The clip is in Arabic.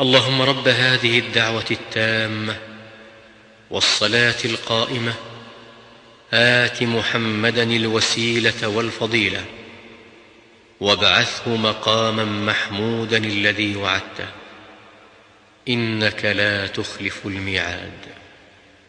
اللهم رب هذه الدعوة التامة والصلاة القائمة. آت محمدا الوسيلة والفضيلة. وابعثه مقاما محمودا الذي وعدته. إنك لا تخلف الميعاد.